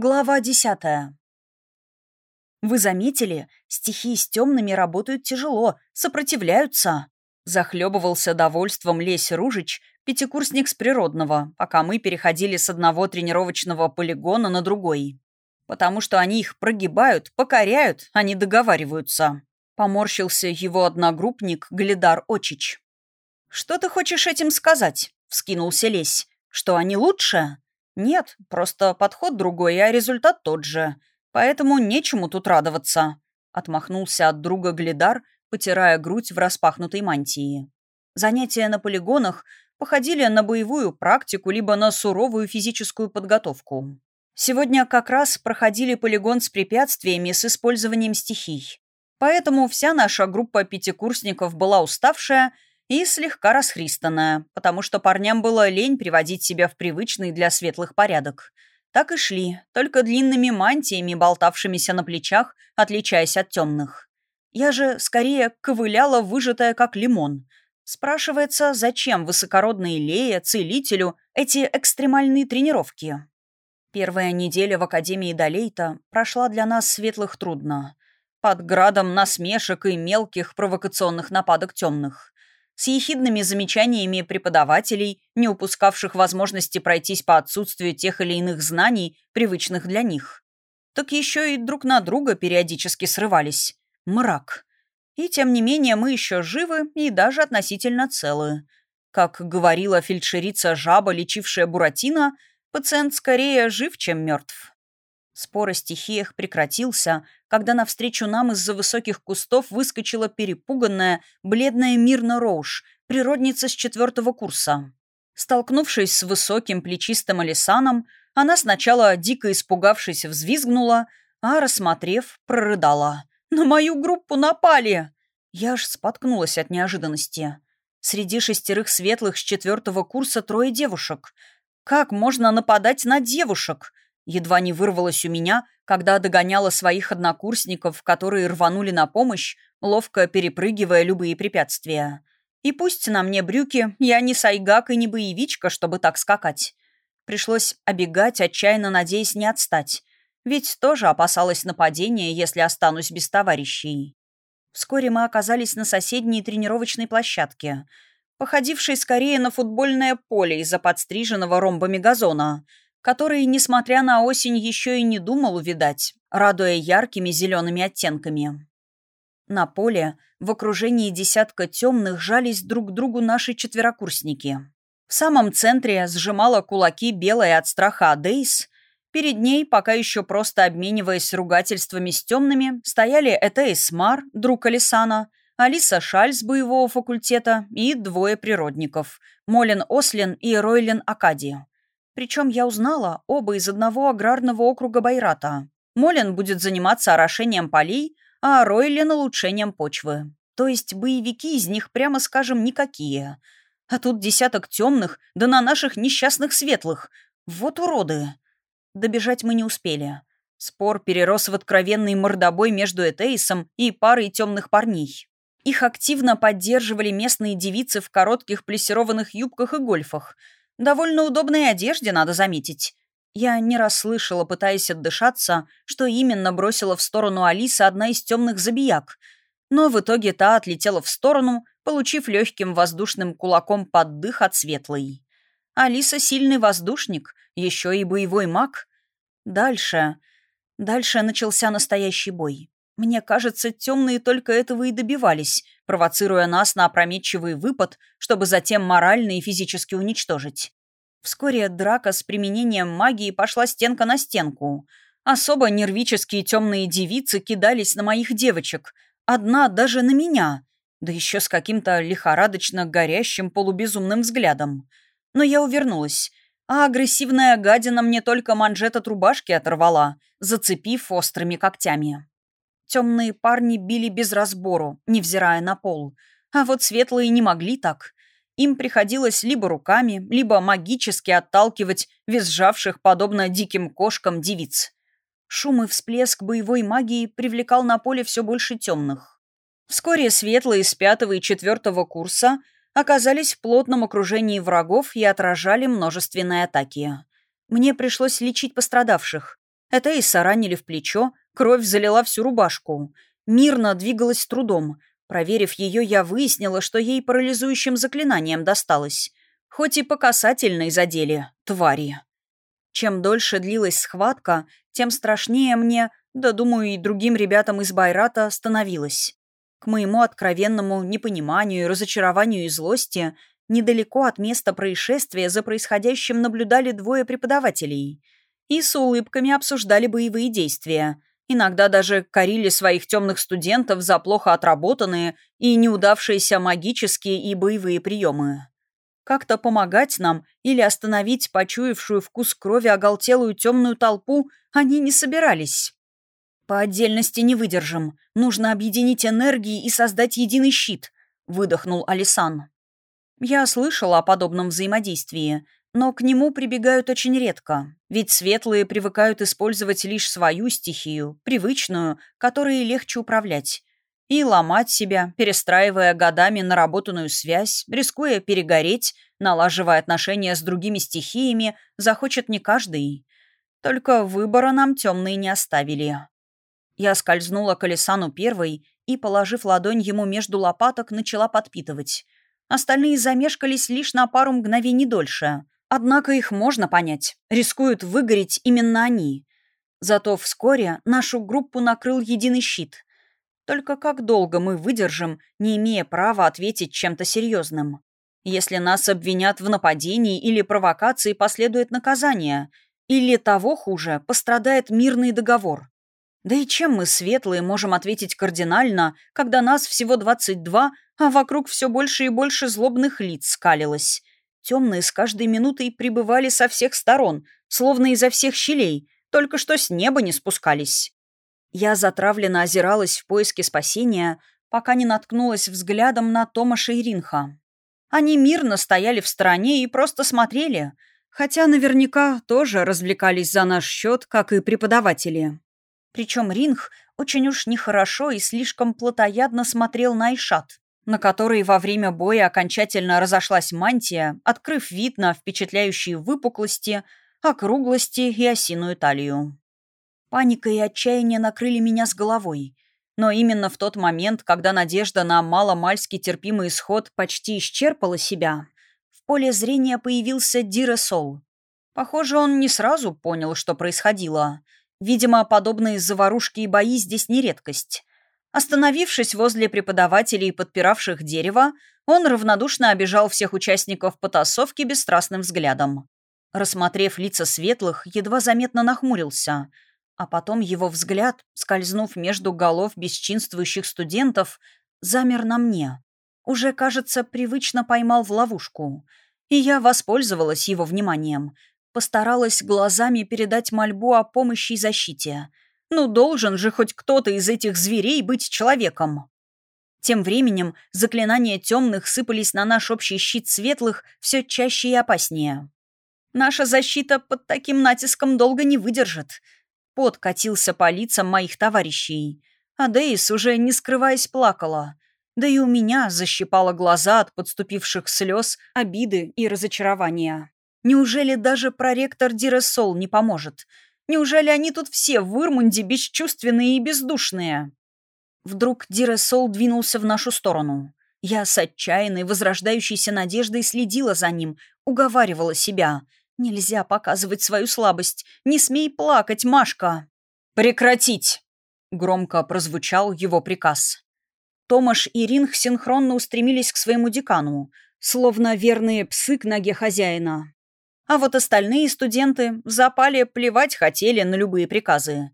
Глава десятая. «Вы заметили, стихии с темными работают тяжело, сопротивляются», захлебывался довольством Лесь Ружич, пятикурсник с природного, пока мы переходили с одного тренировочного полигона на другой. «Потому что они их прогибают, покоряют, они договариваются», поморщился его одногруппник Глидар Очич. «Что ты хочешь этим сказать?» — вскинулся Лесь. «Что они лучше?» «Нет, просто подход другой, а результат тот же. Поэтому нечему тут радоваться», — отмахнулся от друга Глидар, потирая грудь в распахнутой мантии. Занятия на полигонах походили на боевую практику либо на суровую физическую подготовку. Сегодня как раз проходили полигон с препятствиями с использованием стихий. Поэтому вся наша группа пятикурсников была уставшая и слегка расхристанная, потому что парням было лень приводить себя в привычный для светлых порядок. Так и шли, только длинными мантиями, болтавшимися на плечах, отличаясь от темных. Я же скорее ковыляла, выжатая как лимон. Спрашивается, зачем высокородной Лея, целителю, эти экстремальные тренировки? Первая неделя в Академии Долейта прошла для нас светлых трудно. Под градом насмешек и мелких провокационных нападок темных с ехидными замечаниями преподавателей, не упускавших возможности пройтись по отсутствию тех или иных знаний, привычных для них. Так еще и друг на друга периодически срывались. Мрак. И тем не менее мы еще живы и даже относительно целы. Как говорила фельдшерица жаба, лечившая Буратино, пациент скорее жив, чем мертв. Спор о стихиях прекратился, когда навстречу нам из-за высоких кустов выскочила перепуганная, бледная Мирна Роуш, природница с четвертого курса. Столкнувшись с высоким плечистым Алисаном, она сначала, дико испугавшись, взвизгнула, а, рассмотрев, прорыдала. «На мою группу напали!» Я аж споткнулась от неожиданности. Среди шестерых светлых с четвертого курса трое девушек. Как можно нападать на девушек? Едва не вырвалось у меня, когда догоняла своих однокурсников, которые рванули на помощь, ловко перепрыгивая любые препятствия. И пусть на мне брюки, я не сайгак и не боевичка, чтобы так скакать. Пришлось обегать, отчаянно надеясь не отстать. Ведь тоже опасалась нападения, если останусь без товарищей. Вскоре мы оказались на соседней тренировочной площадке, походившей скорее на футбольное поле из-за подстриженного ромбами газона — который, несмотря на осень, еще и не думал увидать, радуя яркими зелеными оттенками. На поле, в окружении десятка темных, жались друг к другу наши четверокурсники. В самом центре сжимала кулаки белая от страха Адейс. Перед ней, пока еще просто обмениваясь ругательствами с темными, стояли Этейс Мар, друг Алисана, Алиса Шаль с боевого факультета и двое природников – Молин Ослин и Ройлен Акади. Причем я узнала оба из одного аграрного округа Байрата. Молин будет заниматься орошением полей, а Ройлен — улучшением почвы. То есть боевики из них, прямо скажем, никакие. А тут десяток темных, да на наших несчастных светлых. Вот уроды. Добежать мы не успели. Спор перерос в откровенный мордобой между Этейсом и парой темных парней. Их активно поддерживали местные девицы в коротких плессированных юбках и гольфах — Довольно удобной одежде, надо заметить. Я не расслышала, пытаясь отдышаться, что именно бросила в сторону Алисы одна из темных забияк. Но в итоге та отлетела в сторону, получив легким воздушным кулаком под дых от светлой. Алиса сильный воздушник, еще и боевой маг. Дальше... Дальше начался настоящий бой. Мне кажется, темные только этого и добивались, провоцируя нас на опрометчивый выпад, чтобы затем морально и физически уничтожить. Вскоре драка с применением магии пошла стенка на стенку. Особо нервические темные девицы кидались на моих девочек. Одна даже на меня. Да еще с каким-то лихорадочно горящим полубезумным взглядом. Но я увернулась. А агрессивная гадина мне только манжет от рубашки оторвала, зацепив острыми когтями. Темные парни били без разбору, невзирая на пол. А вот светлые не могли так. Им приходилось либо руками, либо магически отталкивать визжавших, подобно диким кошкам, девиц. Шум и всплеск боевой магии привлекал на поле все больше темных. Вскоре светлые с пятого и четвертого курса оказались в плотном окружении врагов и отражали множественные атаки. Мне пришлось лечить пострадавших. Этейса ранили в плечо, кровь залила всю рубашку. Мирно двигалась трудом. Проверив ее, я выяснила, что ей парализующим заклинанием досталось. Хоть и по касательной задели, твари. Чем дольше длилась схватка, тем страшнее мне, да, думаю, и другим ребятам из Байрата становилось. К моему откровенному непониманию, разочарованию и злости недалеко от места происшествия за происходящим наблюдали двое преподавателей и с улыбками обсуждали боевые действия. Иногда даже корили своих темных студентов за плохо отработанные и неудавшиеся магические и боевые приемы. Как-то помогать нам или остановить почуявшую вкус крови оголтелую темную толпу они не собирались. «По отдельности не выдержим. Нужно объединить энергии и создать единый щит», — выдохнул Алисан. Я слышала о подобном взаимодействии, но к нему прибегают очень редко, ведь светлые привыкают использовать лишь свою стихию, привычную, которой легче управлять, и ломать себя, перестраивая годами наработанную связь, рискуя перегореть, налаживая отношения с другими стихиями, захочет не каждый. Только выбора нам темные не оставили. Я скользнула к Алисану первой и, положив ладонь ему между лопаток, начала подпитывать. Остальные замешкались лишь на пару мгновений дольше. Однако их можно понять. Рискуют выгореть именно они. Зато вскоре нашу группу накрыл единый щит. Только как долго мы выдержим, не имея права ответить чем-то серьезным? Если нас обвинят в нападении или провокации, последует наказание. Или того хуже, пострадает мирный договор. Да и чем мы, светлые, можем ответить кардинально, когда нас всего 22, а вокруг все больше и больше злобных лиц скалилось? Темные с каждой минутой прибывали со всех сторон, словно изо всех щелей, только что с неба не спускались. Я затравленно озиралась в поиске спасения, пока не наткнулась взглядом на Томаша и Ринха. Они мирно стояли в стороне и просто смотрели, хотя наверняка тоже развлекались за наш счет, как и преподаватели. Причем Ринг очень уж нехорошо и слишком плотоядно смотрел на Айшат, на которой во время боя окончательно разошлась мантия, открыв вид на впечатляющие выпуклости, округлости и осиную талию. Паника и отчаяние накрыли меня с головой. Но именно в тот момент, когда надежда на маломальски терпимый исход почти исчерпала себя, в поле зрения появился Диресол. Похоже, он не сразу понял, что происходило — Видимо, подобные заварушки и бои здесь не редкость. Остановившись возле преподавателей, подпиравших дерево, он равнодушно обижал всех участников потасовки бесстрастным взглядом. Рассмотрев лица светлых, едва заметно нахмурился, а потом его взгляд, скользнув между голов бесчинствующих студентов, замер на мне. Уже, кажется, привычно поймал в ловушку. И я воспользовалась его вниманием, Постаралась глазами передать мольбу о помощи и защите. Ну, должен же хоть кто-то из этих зверей быть человеком. Тем временем заклинания темных сыпались на наш общий щит светлых все чаще и опаснее. Наша защита под таким натиском долго не выдержит. Пот катился по лицам моих товарищей. А Дейс, уже не скрываясь, плакала. Да и у меня защипало глаза от подступивших слез, обиды и разочарования. Неужели даже проректор Диресол не поможет? Неужели они тут все в Ирмунде бесчувственные и бездушные? Вдруг Диресол двинулся в нашу сторону. Я с отчаянной, возрождающейся надеждой следила за ним, уговаривала себя. «Нельзя показывать свою слабость. Не смей плакать, Машка!» «Прекратить!» — громко прозвучал его приказ. Томаш и Ринг синхронно устремились к своему декану, словно верные псы к ноге хозяина. А вот остальные студенты в запале плевать хотели на любые приказы.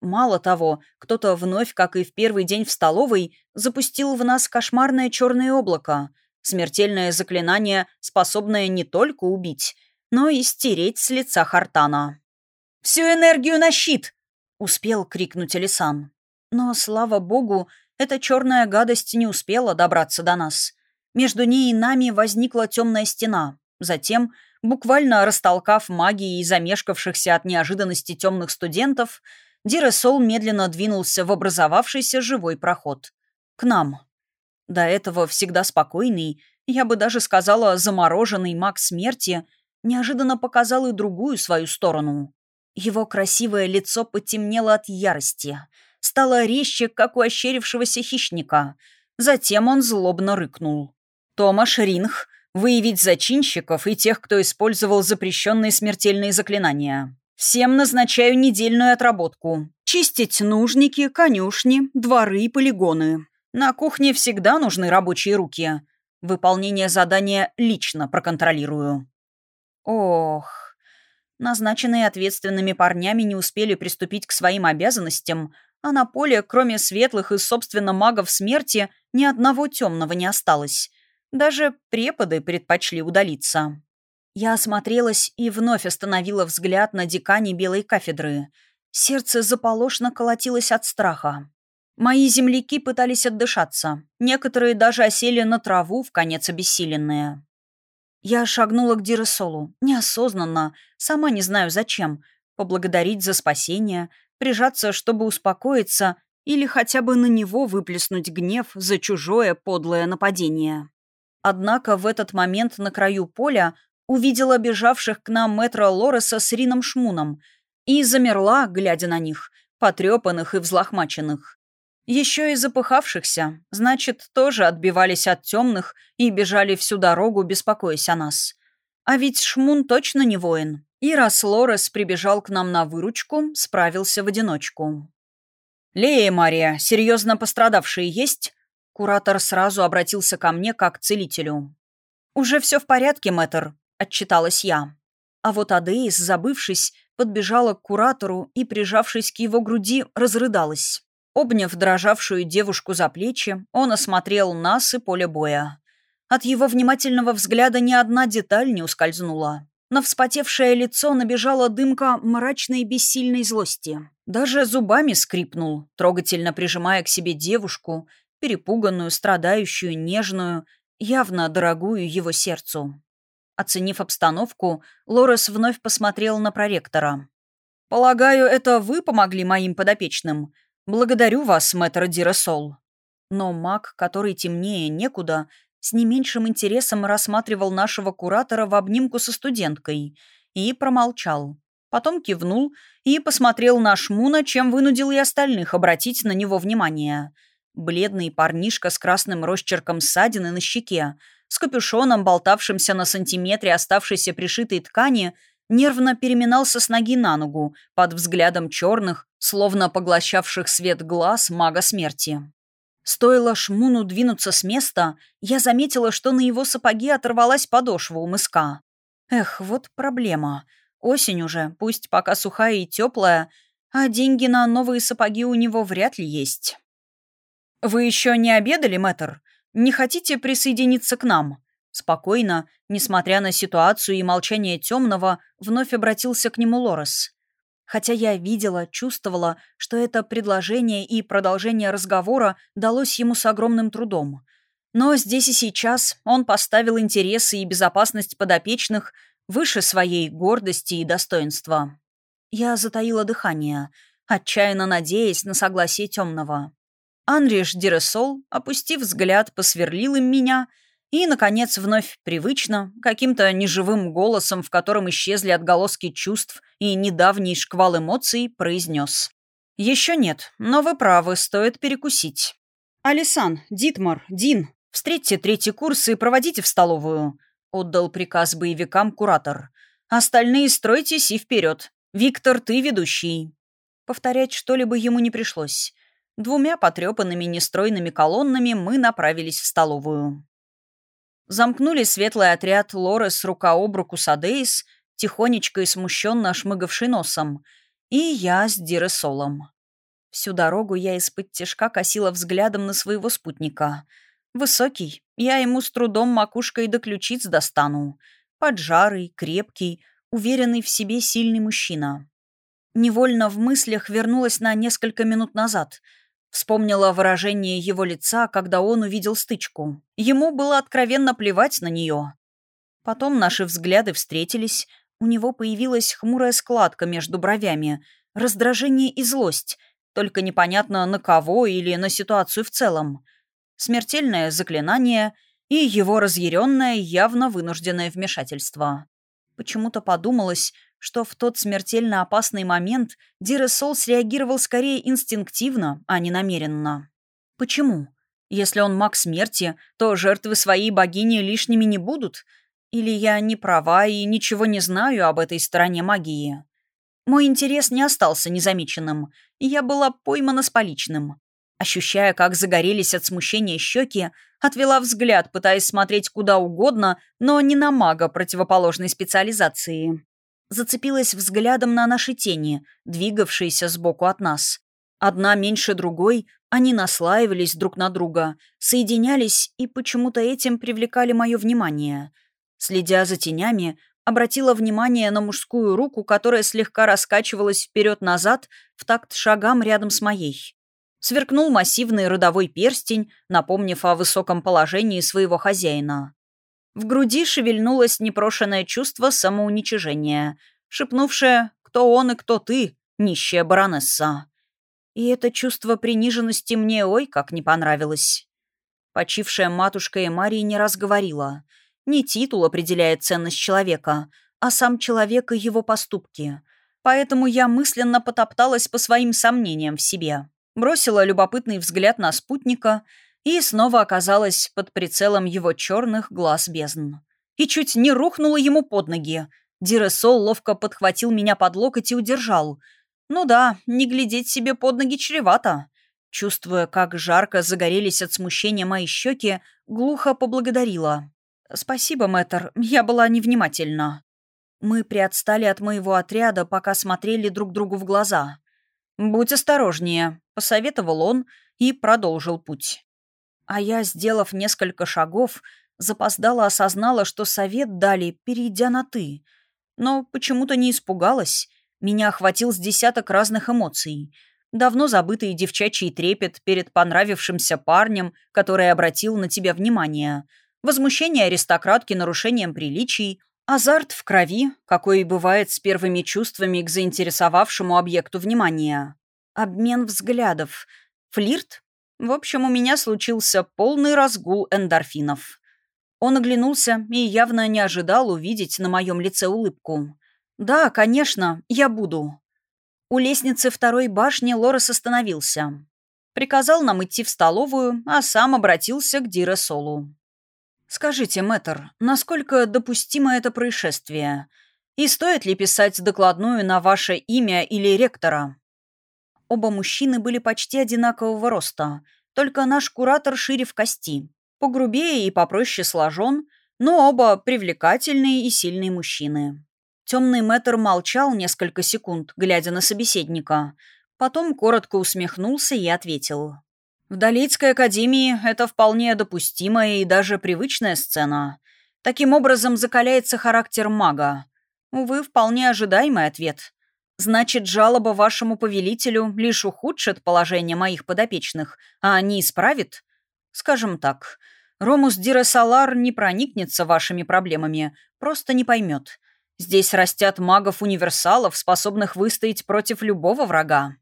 Мало того, кто-то вновь, как и в первый день в столовой, запустил в нас кошмарное черное облако, смертельное заклинание, способное не только убить, но и стереть с лица Хартана. «Всю энергию на щит!» — успел крикнуть Алисан. Но, слава богу, эта черная гадость не успела добраться до нас. Между ней и нами возникла темная стена. Затем Буквально растолкав магией замешкавшихся от неожиданности темных студентов, Диресол медленно двинулся в образовавшийся живой проход. К нам. До этого всегда спокойный, я бы даже сказала замороженный маг смерти, неожиданно показал и другую свою сторону. Его красивое лицо потемнело от ярости. Стало резче, как у ощерившегося хищника. Затем он злобно рыкнул. «Томаш Ринг, выявить зачинщиков и тех, кто использовал запрещенные смертельные заклинания. Всем назначаю недельную отработку. Чистить нужники, конюшни, дворы и полигоны. На кухне всегда нужны рабочие руки. Выполнение задания лично проконтролирую». Ох, назначенные ответственными парнями не успели приступить к своим обязанностям, а на поле, кроме светлых и, собственно, магов смерти, ни одного темного не осталось. Даже преподы предпочли удалиться. Я осмотрелась и вновь остановила взгляд на декане белой кафедры. Сердце заполошно колотилось от страха. Мои земляки пытались отдышаться. Некоторые даже осели на траву, в конец обессиленные. Я шагнула к Диресолу, неосознанно, сама не знаю зачем, поблагодарить за спасение, прижаться, чтобы успокоиться, или хотя бы на него выплеснуть гнев за чужое подлое нападение. Однако в этот момент на краю поля увидела бежавших к нам мэтра Лореса с Рином Шмуном и замерла, глядя на них, потрепанных и взлохмаченных. Еще и запыхавшихся, значит, тоже отбивались от темных и бежали всю дорогу, беспокоясь о нас. А ведь Шмун точно не воин. И раз Лорес прибежал к нам на выручку, справился в одиночку. «Лея Мария, серьезно пострадавшие есть?» Куратор сразу обратился ко мне как к целителю. «Уже все в порядке, мэтр», — отчиталась я. А вот Адеис, забывшись, подбежала к куратору и, прижавшись к его груди, разрыдалась. Обняв дрожавшую девушку за плечи, он осмотрел нас и поле боя. От его внимательного взгляда ни одна деталь не ускользнула. На вспотевшее лицо набежала дымка мрачной бессильной злости. Даже зубами скрипнул, трогательно прижимая к себе девушку, перепуганную, страдающую, нежную, явно дорогую его сердцу. Оценив обстановку, Лорес вновь посмотрел на проректора. «Полагаю, это вы помогли моим подопечным?» «Благодарю вас, мэтр Дирасол». Но маг, который темнее некуда, с не меньшим интересом рассматривал нашего куратора в обнимку со студенткой и промолчал. Потом кивнул и посмотрел на Шмуна, чем вынудил и остальных обратить на него внимание. Бледный парнишка с красным росчерком ссадины на щеке, с капюшоном, болтавшимся на сантиметре оставшейся пришитой ткани, нервно переминался с ноги на ногу под взглядом черных, словно поглощавших свет глаз мага смерти. Стоило Шмуну двинуться с места, я заметила, что на его сапоге оторвалась подошва у мыска. Эх, вот проблема. Осень уже, пусть пока сухая и теплая, а деньги на новые сапоги у него вряд ли есть. «Вы еще не обедали, мэтр? Не хотите присоединиться к нам?» Спокойно, несмотря на ситуацию и молчание темного, вновь обратился к нему Лорес. Хотя я видела, чувствовала, что это предложение и продолжение разговора далось ему с огромным трудом. Но здесь и сейчас он поставил интересы и безопасность подопечных выше своей гордости и достоинства. Я затаила дыхание, отчаянно надеясь на согласие темного. Анриш Диресол, опустив взгляд, посверлил им меня — и, наконец, вновь привычно, каким-то неживым голосом, в котором исчезли отголоски чувств и недавний шквал эмоций, произнес. «Еще нет, но вы правы, стоит перекусить. Алисан, Дитмар, Дин, встретьте третий курс и проводите в столовую», — отдал приказ боевикам куратор. «Остальные стройтесь и вперед. Виктор, ты ведущий». Повторять что-либо ему не пришлось. Двумя потрепанными нестройными колоннами мы направились в столовую. Замкнули светлый отряд Лорес рука об руку с Адейс, тихонечко и смущенно шмыгавший носом, и я с Диресолом. Всю дорогу я из-под тяжка косила взглядом на своего спутника. Высокий, я ему с трудом макушкой до ключиц достану. Поджарый, крепкий, уверенный в себе сильный мужчина. Невольно в мыслях вернулась на несколько минут назад — Вспомнила выражение его лица, когда он увидел стычку. Ему было откровенно плевать на нее. Потом наши взгляды встретились. У него появилась хмурая складка между бровями, раздражение и злость, только непонятно на кого или на ситуацию в целом. Смертельное заклинание и его разъяренное, явно вынужденное вмешательство. Почему-то подумалось, что в тот смертельно опасный момент Диресол среагировал скорее инстинктивно, а не намеренно. Почему? Если он маг смерти, то жертвы своей богини лишними не будут? Или я не права и ничего не знаю об этой стороне магии? Мой интерес не остался незамеченным, я была поймана с поличным. Ощущая, как загорелись от смущения щеки, отвела взгляд, пытаясь смотреть куда угодно, но не на мага противоположной специализации. Зацепилась взглядом на наши тени, двигавшиеся сбоку от нас. Одна меньше другой, они наслаивались друг на друга, соединялись и почему-то этим привлекали мое внимание. Следя за тенями, обратила внимание на мужскую руку, которая слегка раскачивалась вперед-назад в такт шагам рядом с моей. Сверкнул массивный родовой перстень, напомнив о высоком положении своего хозяина. В груди шевельнулось непрошенное чувство самоуничижения, шепнувшее «Кто он и кто ты, нищая баронесса?» И это чувство приниженности мне ой как не понравилось. Почившая матушка Эмарии не раз говорила, не титул определяет ценность человека, а сам человек и его поступки. Поэтому я мысленно потопталась по своим сомнениям в себе, бросила любопытный взгляд на спутника и снова оказалась под прицелом его черных глаз бездн. И чуть не рухнула ему под ноги. Диресол ловко подхватил меня под локоть и удержал — ну да, не глядеть себе под ноги чревато. Чувствуя, как жарко загорелись от смущения мои щеки, глухо поблагодарила. «Спасибо, мэтр, я была невнимательна». Мы приотстали от моего отряда, пока смотрели друг другу в глаза. «Будь осторожнее», — посоветовал он и продолжил путь. А я, сделав несколько шагов, запоздала осознала, что совет дали, перейдя на «ты». Но почему-то не испугалась меня охватил с десяток разных эмоций. Давно забытый девчачий трепет перед понравившимся парнем, который обратил на тебя внимание. Возмущение аристократки нарушением приличий. Азарт в крови, какой и бывает с первыми чувствами к заинтересовавшему объекту внимания. Обмен взглядов. Флирт? В общем, у меня случился полный разгул эндорфинов. Он оглянулся и явно не ожидал увидеть на моем лице улыбку. «Да, конечно, я буду». У лестницы второй башни Лорес остановился. Приказал нам идти в столовую, а сам обратился к Дире Солу. «Скажите, мэтр, насколько допустимо это происшествие? И стоит ли писать докладную на ваше имя или ректора?» Оба мужчины были почти одинакового роста, только наш куратор шире в кости, погрубее и попроще сложен, но оба привлекательные и сильные мужчины. Темный мэтр молчал несколько секунд, глядя на собеседника. Потом коротко усмехнулся и ответил. «В Долицкой академии это вполне допустимая и даже привычная сцена. Таким образом закаляется характер мага. Увы, вполне ожидаемый ответ. Значит, жалоба вашему повелителю лишь ухудшит положение моих подопечных, а не исправит? Скажем так, Ромус Диресалар не проникнется вашими проблемами, просто не поймет. Здесь растят магов-универсалов, способных выстоять против любого врага.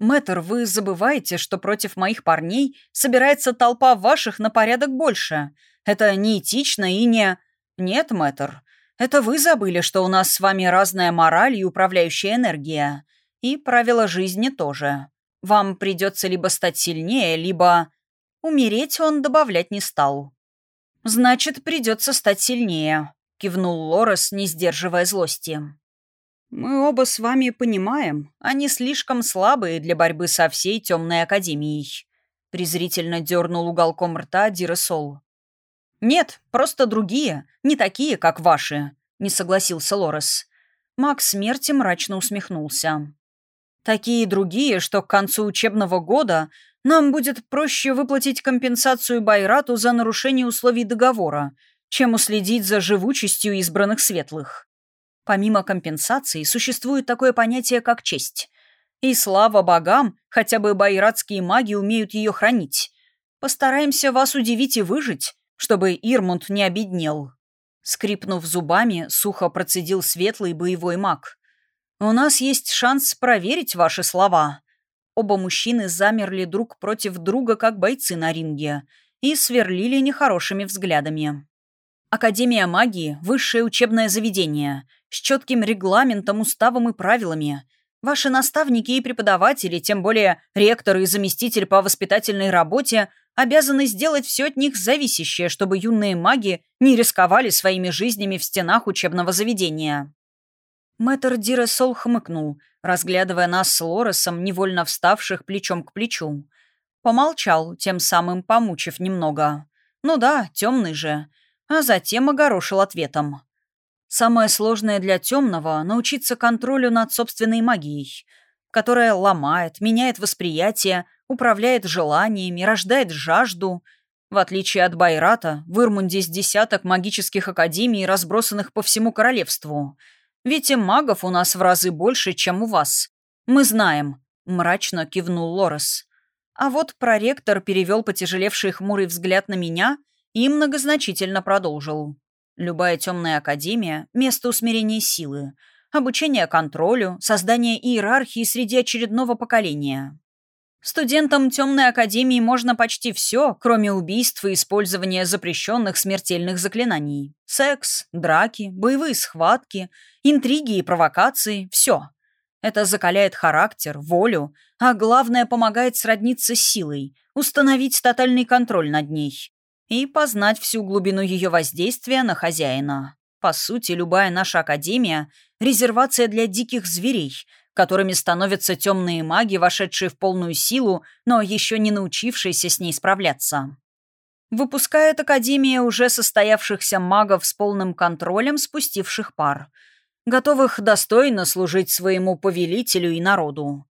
Мэтр, вы забываете, что против моих парней собирается толпа ваших на порядок больше. Это неэтично и не... Нет, мэтр, это вы забыли, что у нас с вами разная мораль и управляющая энергия. И правила жизни тоже. Вам придется либо стать сильнее, либо... Умереть он добавлять не стал. Значит, придется стать сильнее. — кивнул Лорес, не сдерживая злости. «Мы оба с вами понимаем, они слишком слабые для борьбы со всей темной академией», — презрительно дернул уголком рта Диресол. «Нет, просто другие, не такие, как ваши», — не согласился Лорес. Макс смерти мрачно усмехнулся. «Такие другие, что к концу учебного года нам будет проще выплатить компенсацию Байрату за нарушение условий договора, чем уследить за живучестью избранных светлых. Помимо компенсации, существует такое понятие, как честь. И слава богам, хотя бы байратские маги умеют ее хранить. Постараемся вас удивить и выжить, чтобы Ирмунд не обеднел. Скрипнув зубами, сухо процедил светлый боевой маг. «У нас есть шанс проверить ваши слова». Оба мужчины замерли друг против друга, как бойцы на ринге, и сверлили нехорошими взглядами. Академия магии – высшее учебное заведение с четким регламентом, уставом и правилами. Ваши наставники и преподаватели, тем более ректор и заместитель по воспитательной работе, обязаны сделать все от них зависящее, чтобы юные маги не рисковали своими жизнями в стенах учебного заведения. Мэтр Диресол хмыкнул, разглядывая нас с Лоресом, невольно вставших плечом к плечу. Помолчал, тем самым помучив немного. «Ну да, темный же», а затем огорошил ответом. Самое сложное для темного — научиться контролю над собственной магией, которая ломает, меняет восприятие, управляет желаниями, рождает жажду. В отличие от Байрата, в Ирмунде есть десяток магических академий, разбросанных по всему королевству. Ведь и магов у нас в разы больше, чем у вас. Мы знаем, — мрачно кивнул Лорес. А вот проректор перевел потяжелевший хмурый взгляд на меня и многозначительно продолжил. Любая темная академия — место усмирения силы, обучение контролю, создание иерархии среди очередного поколения. Студентам темной академии можно почти все, кроме убийств и использования запрещенных смертельных заклинаний. Секс, драки, боевые схватки, интриги и провокации — все. Это закаляет характер, волю, а главное помогает сродниться с силой, установить тотальный контроль над ней и познать всю глубину ее воздействия на хозяина. По сути, любая наша академия — резервация для диких зверей, которыми становятся темные маги, вошедшие в полную силу, но еще не научившиеся с ней справляться. Выпускает Академия уже состоявшихся магов с полным контролем спустивших пар, готовых достойно служить своему повелителю и народу.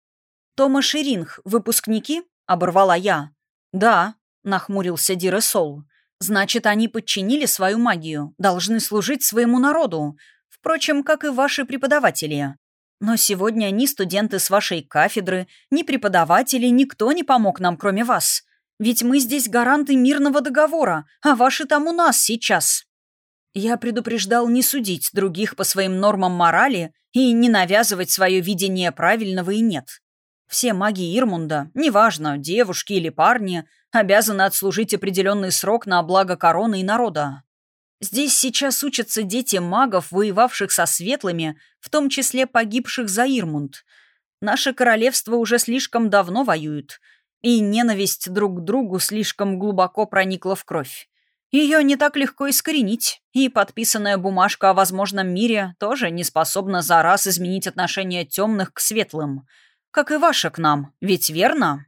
«Тома Ширинг, выпускники?» — оборвала я. «Да», нахмурился Диресол. «Значит, они подчинили свою магию, должны служить своему народу, впрочем, как и ваши преподаватели. Но сегодня ни студенты с вашей кафедры, ни преподаватели, никто не помог нам, кроме вас. Ведь мы здесь гаранты мирного договора, а ваши там у нас сейчас». Я предупреждал не судить других по своим нормам морали и не навязывать свое видение правильного и нет. Все маги Ирмунда, неважно, девушки или парни, обязаны отслужить определенный срок на благо короны и народа. Здесь сейчас учатся дети магов, воевавших со светлыми, в том числе погибших за Ирмунд. Наше королевство уже слишком давно воюет, и ненависть друг к другу слишком глубоко проникла в кровь. Ее не так легко искоренить, и подписанная бумажка о возможном мире тоже не способна за раз изменить отношение темных к светлым, как и ваша к нам, ведь верно?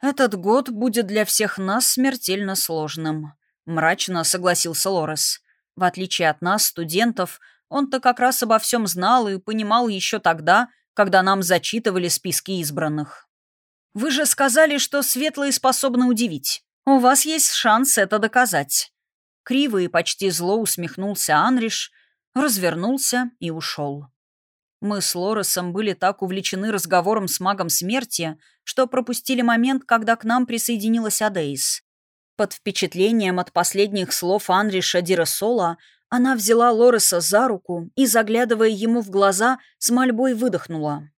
«Этот год будет для всех нас смертельно сложным», — мрачно согласился Лорес. «В отличие от нас, студентов, он-то как раз обо всем знал и понимал еще тогда, когда нам зачитывали списки избранных. Вы же сказали, что светлые способны удивить. У вас есть шанс это доказать». Криво и почти зло усмехнулся Анриш, развернулся и ушел. Мы с Лоресом были так увлечены разговором с магом смерти, что пропустили момент, когда к нам присоединилась Адейс. Под впечатлением от последних слов Анриша Дирасола она взяла Лореса за руку и, заглядывая ему в глаза, с мольбой выдохнула.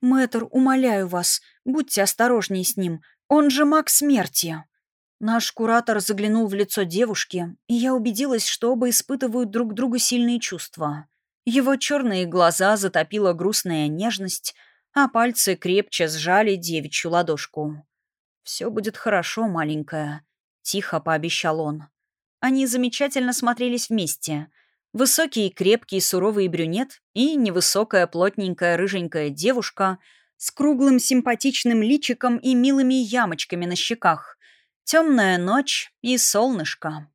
«Мэтр, умоляю вас, будьте осторожнее с ним, он же маг смерти». Наш куратор заглянул в лицо девушки, и я убедилась, что оба испытывают друг другу сильные чувства. Его черные глаза затопила грустная нежность, а пальцы крепче сжали девичью ладошку. «Все будет хорошо, маленькая», — тихо пообещал он. Они замечательно смотрелись вместе. Высокий, крепкий, суровый брюнет и невысокая, плотненькая, рыженькая девушка с круглым симпатичным личиком и милыми ямочками на щеках. Темная ночь и солнышко.